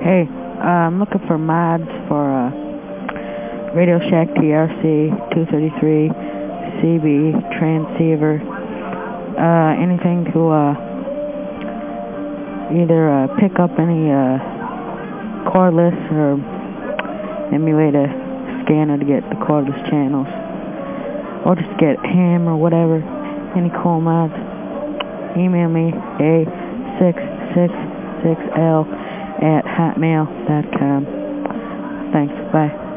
Hey, uh, I'm looking for mods for uh, Radio Shack TRC 233 CB transceiver. Uh, anything to uh, either uh, pick up any uh, cordless or emulate a scanner to get the cordless channels. Or just get ham or whatever. Any cool mods. Email me a666l at hotmail.com. Thanks. Bye.